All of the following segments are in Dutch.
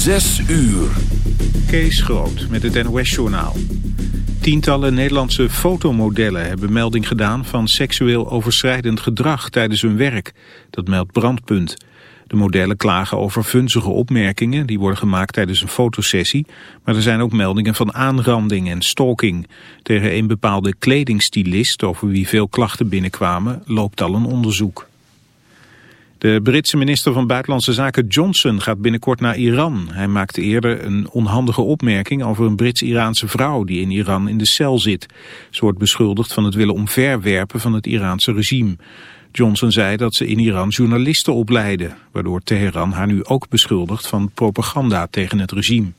Zes uur. Kees Groot met het NOS-journaal. Tientallen Nederlandse fotomodellen hebben melding gedaan van seksueel overschrijdend gedrag tijdens hun werk. Dat meldt Brandpunt. De modellen klagen over vunzige opmerkingen die worden gemaakt tijdens een fotosessie. Maar er zijn ook meldingen van aanranding en stalking. Tegen een bepaalde kledingstylist over wie veel klachten binnenkwamen loopt al een onderzoek. De Britse minister van Buitenlandse Zaken Johnson gaat binnenkort naar Iran. Hij maakte eerder een onhandige opmerking over een Brits-Iraanse vrouw die in Iran in de cel zit. Ze wordt beschuldigd van het willen omverwerpen van het Iraanse regime. Johnson zei dat ze in Iran journalisten opleidde, waardoor Teheran haar nu ook beschuldigt van propaganda tegen het regime.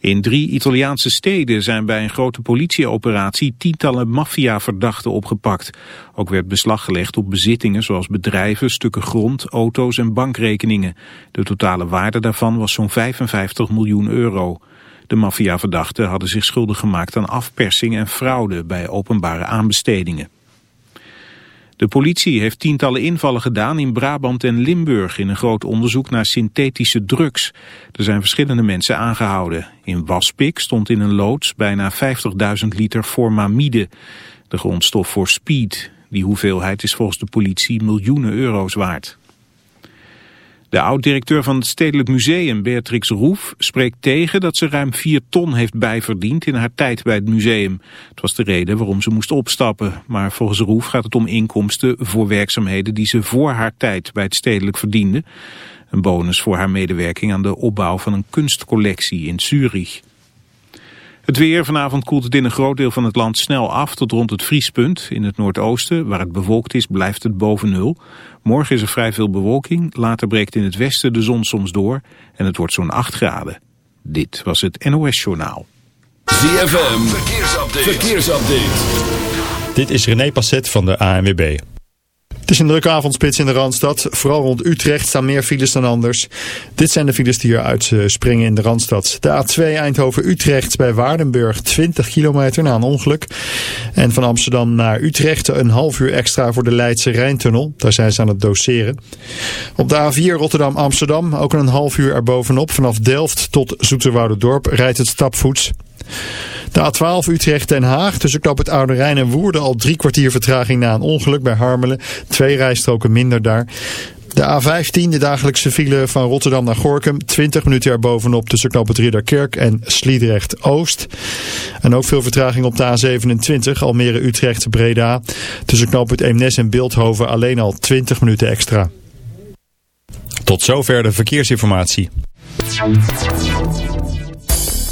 In drie Italiaanse steden zijn bij een grote politieoperatie tientallen maffiaverdachten opgepakt. Ook werd beslag gelegd op bezittingen zoals bedrijven, stukken grond, auto's en bankrekeningen. De totale waarde daarvan was zo'n 55 miljoen euro. De maffiaverdachten hadden zich schuldig gemaakt aan afpersing en fraude bij openbare aanbestedingen. De politie heeft tientallen invallen gedaan in Brabant en Limburg in een groot onderzoek naar synthetische drugs. Er zijn verschillende mensen aangehouden. In Waspik stond in een loods bijna 50.000 liter formamide, de grondstof voor speed. Die hoeveelheid is volgens de politie miljoenen euro's waard. De oud-directeur van het Stedelijk Museum, Beatrix Roef, spreekt tegen dat ze ruim 4 ton heeft bijverdiend in haar tijd bij het museum. Het was de reden waarom ze moest opstappen. Maar volgens Roef gaat het om inkomsten voor werkzaamheden die ze voor haar tijd bij het Stedelijk verdiende. Een bonus voor haar medewerking aan de opbouw van een kunstcollectie in Zurich. Het weer, vanavond koelt het in een groot deel van het land snel af tot rond het vriespunt. In het noordoosten, waar het bewolkt is, blijft het boven nul. Morgen is er vrij veel bewolking, later breekt in het westen de zon soms door en het wordt zo'n 8 graden. Dit was het NOS Journaal. ZFM, verkeersupdate. verkeersupdate. Dit is René Passet van de ANWB. Het is een drukke avondspits in de Randstad. Vooral rond Utrecht staan meer files dan anders. Dit zijn de files die eruit springen in de Randstad. De A2 Eindhoven-Utrecht bij Waardenburg 20 kilometer na een ongeluk. En van Amsterdam naar Utrecht een half uur extra voor de Leidse Rijntunnel. Daar zijn ze aan het doseren. Op de A4 Rotterdam-Amsterdam ook een half uur erbovenop. Vanaf Delft tot Zoeterwoude-dorp rijdt het stapvoets. De A12 Utrecht-Den Haag tussen knap het Oude Rijn en Woerden al drie kwartier vertraging na een ongeluk bij Harmelen. Twee rijstroken minder daar. De A15, de dagelijkse file van Rotterdam naar Gorkum. 20 minuten erbovenop tussen knop het Ridderkerk en Sliedrecht-Oost. En ook veel vertraging op de A27, Almere-Utrecht-Breda. Tussen knop het Eemnes en Beeldhoven alleen al 20 minuten extra. Tot zover de verkeersinformatie.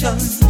生。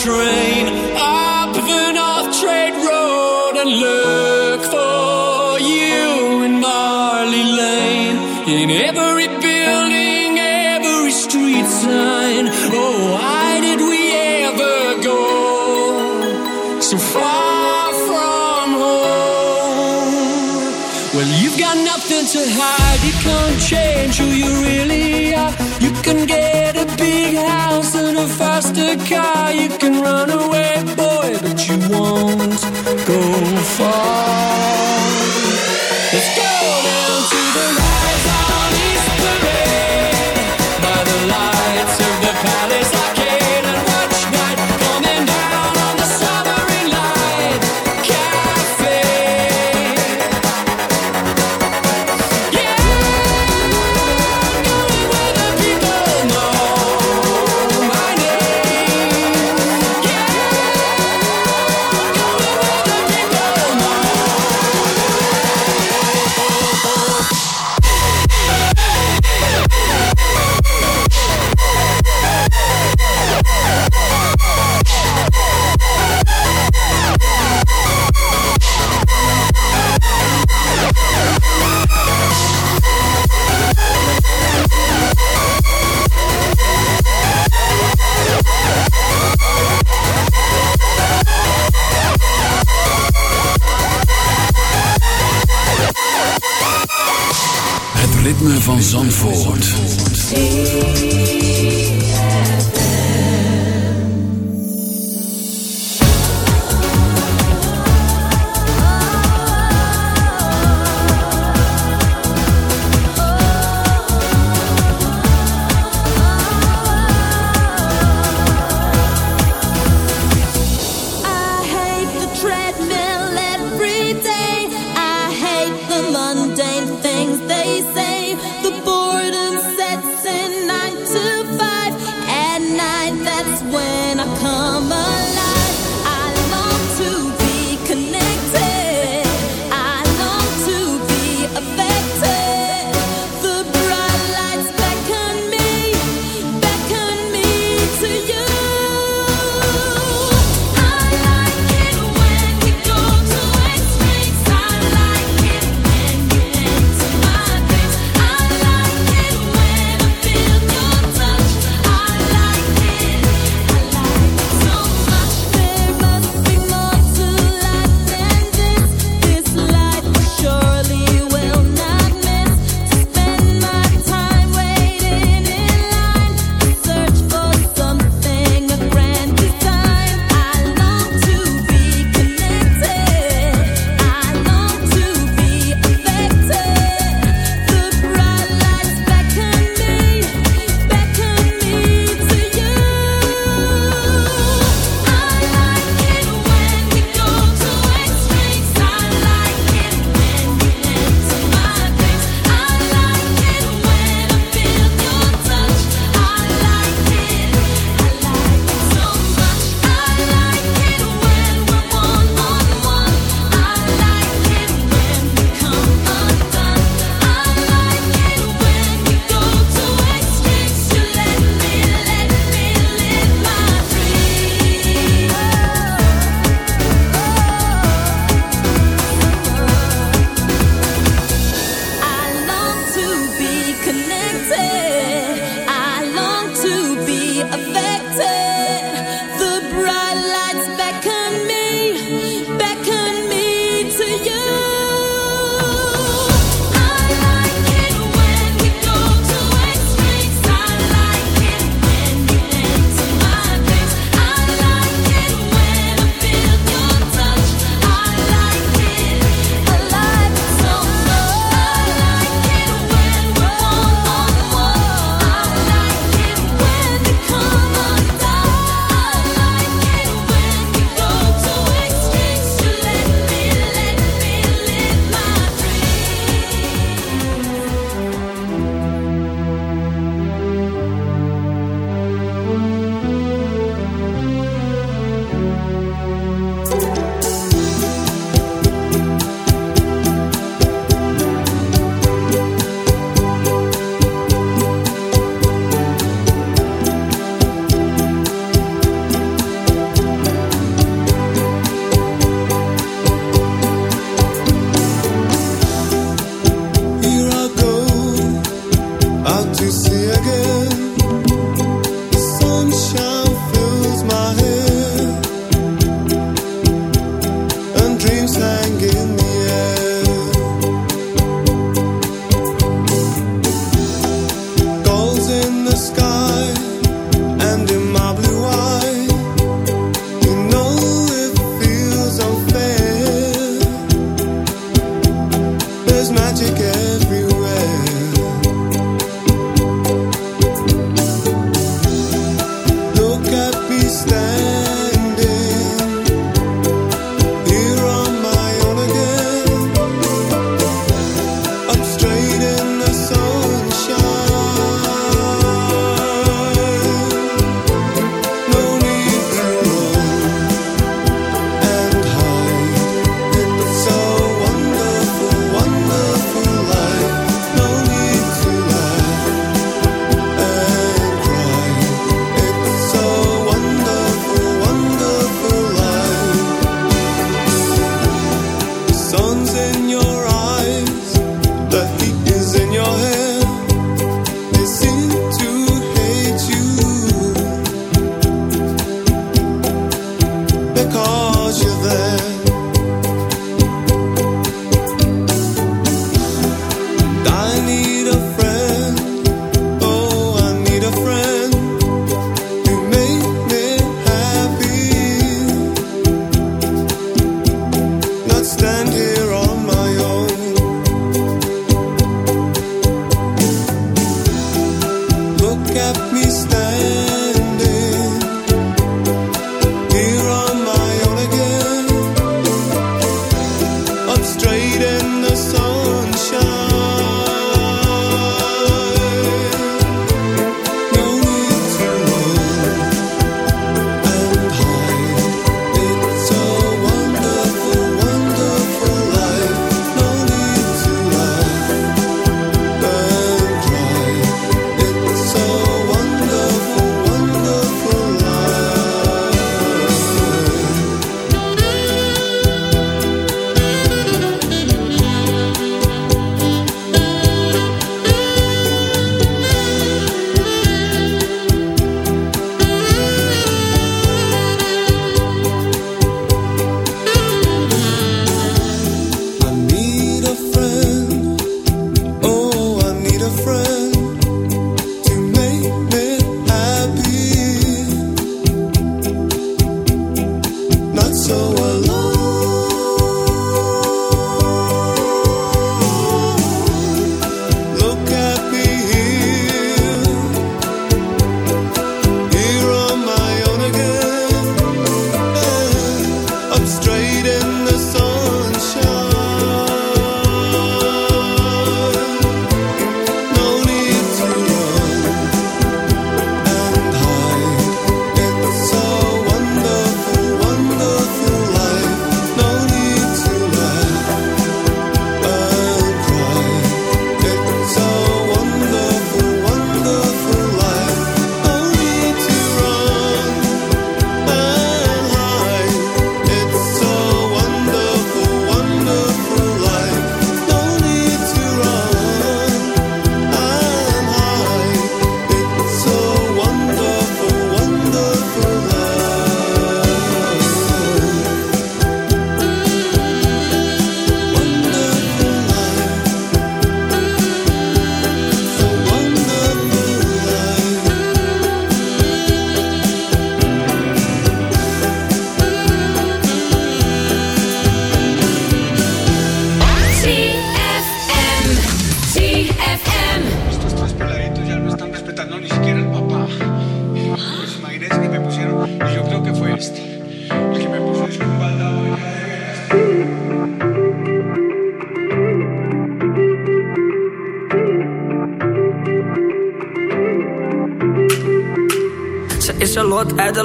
train up the North Trade Road and look for you in Marley Lane. In every building, every street sign. Oh, why did we ever go so far from home? Well, you've got nothing to hide. You can't change who you really are. You can get a big house and a faster car. You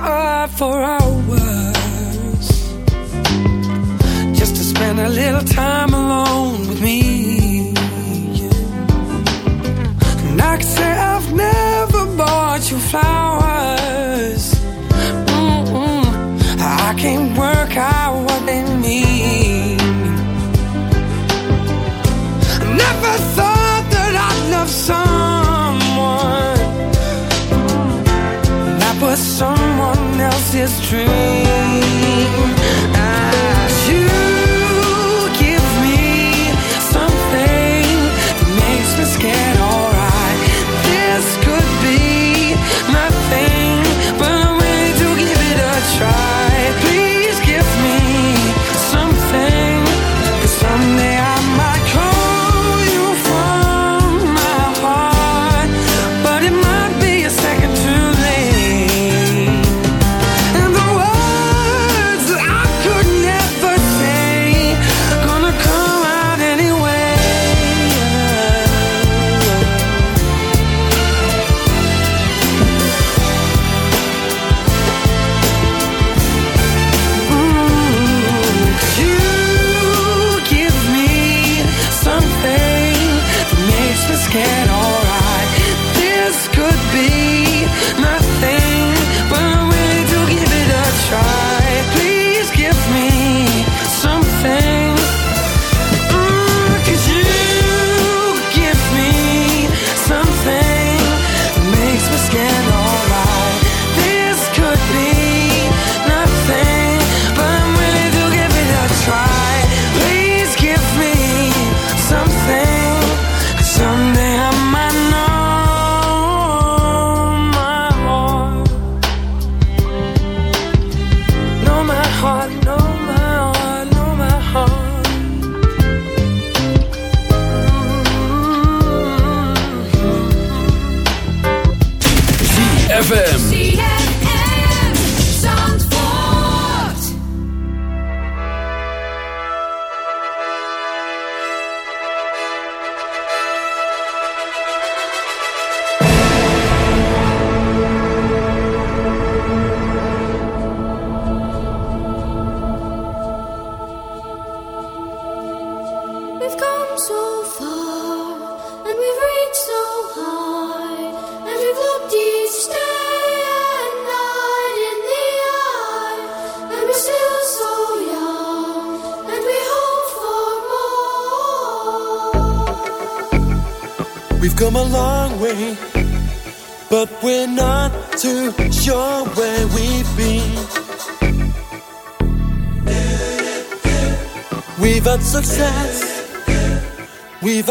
car for hours just to spend a little time alone with me. And I can say I've never bought you flowers. his dream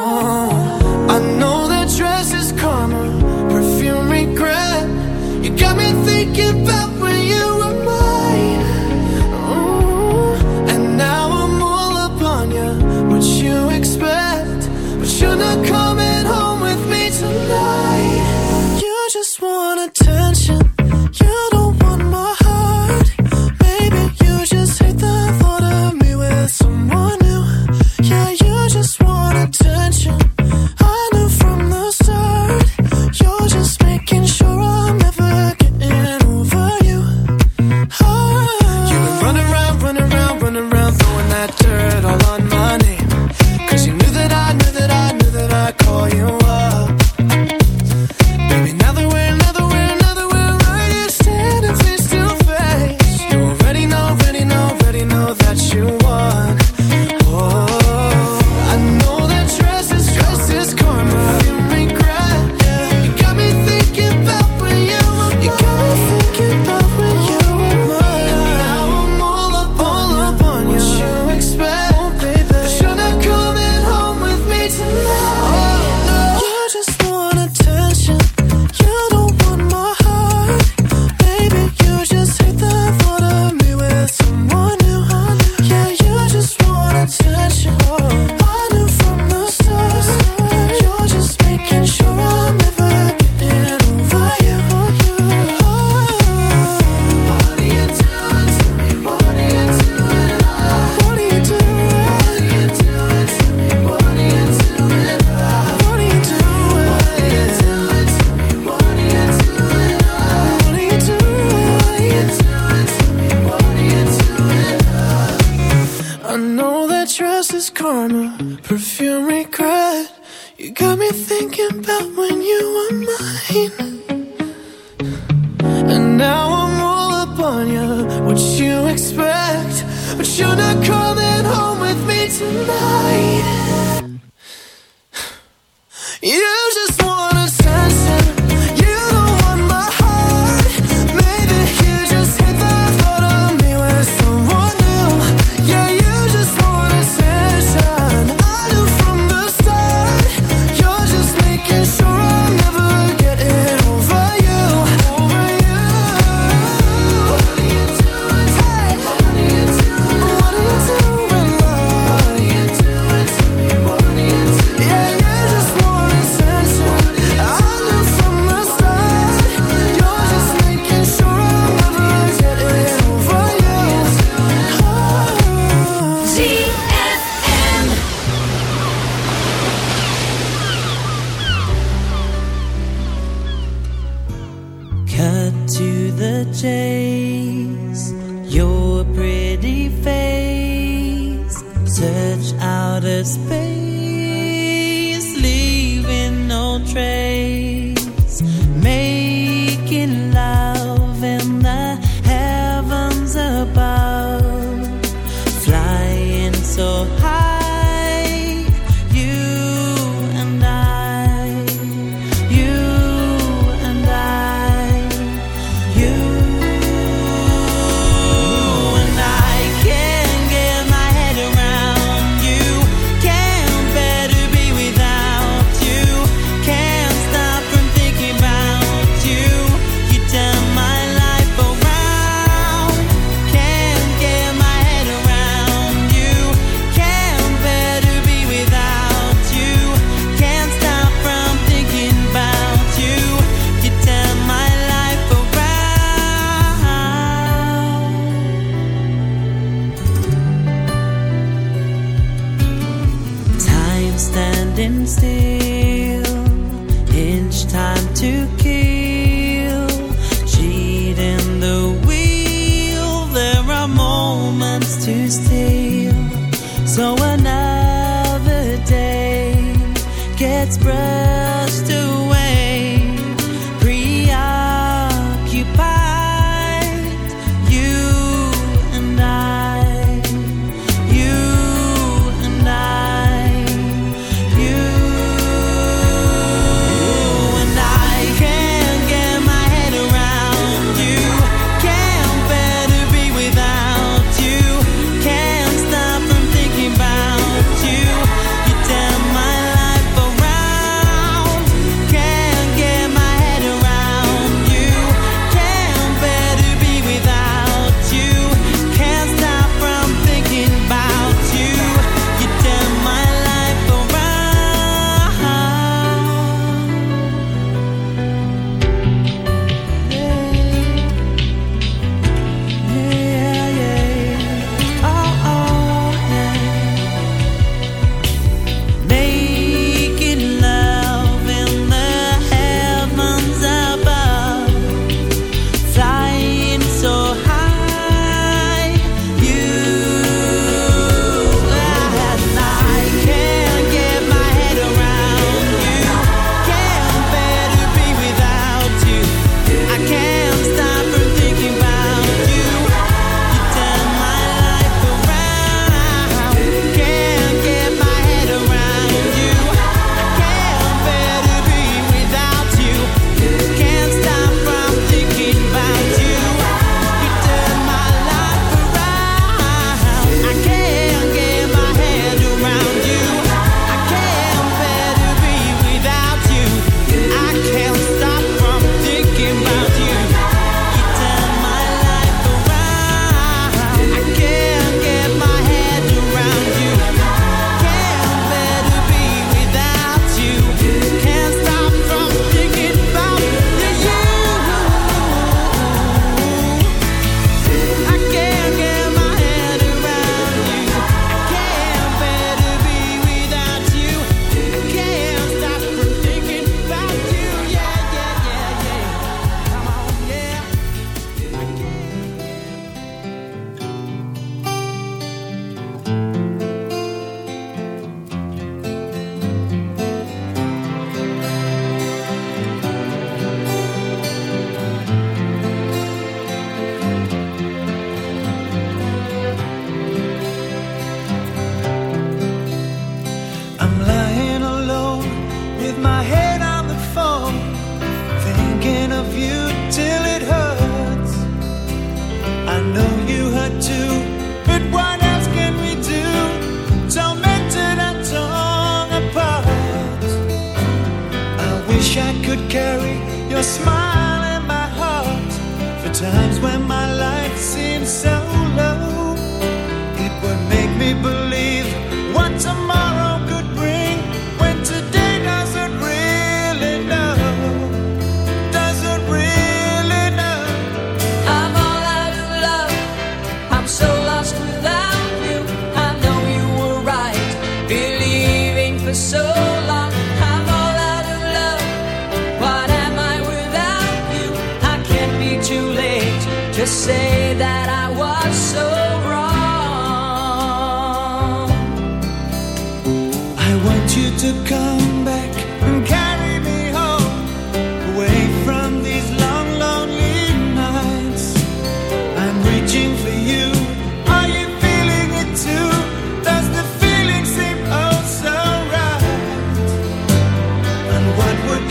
I know that dress is karma, perfume regret. You got me thinking about when you were mine. And now I'm all up on you, what you expect. But you're not coming home with me tonight. You just wanna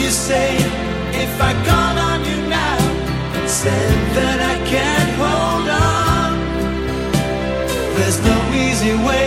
you say if I called on you now and said that I can't hold on? There's no easy way.